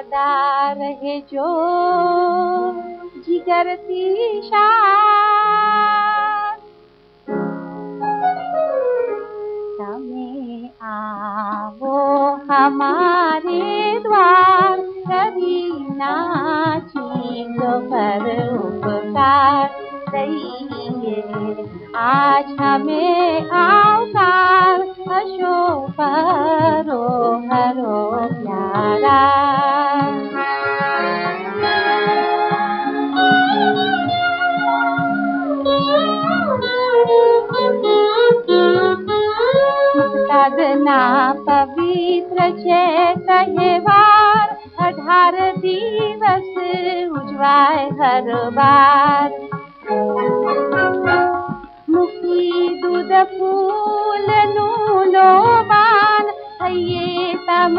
سدا رہے جو جگر تیشا۔ تمہیں آو ہمارے دوار، کبھی ناچی تو پر اپکار۔ رہیے آج ہمیں آوکار اشو پرو ہرو پیارا سدنا پوتر ہے تہوار اٹھار دیوس اجوائے ہر بار مکھی دودھ پھول نولو بان ہے تم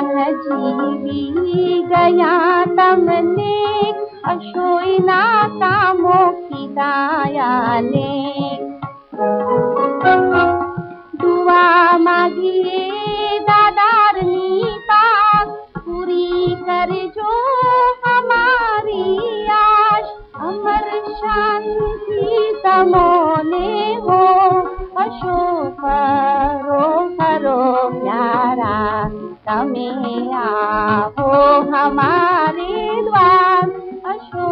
جیون جیوی گیا تم نے اشوئی نا کاموں کی دایا نے دعا مانگیے دادارنی پاک پوری کر جو ہماری آش امر شانتی تمونے ہو اشو تمہیں آو ہمارے دوار اشو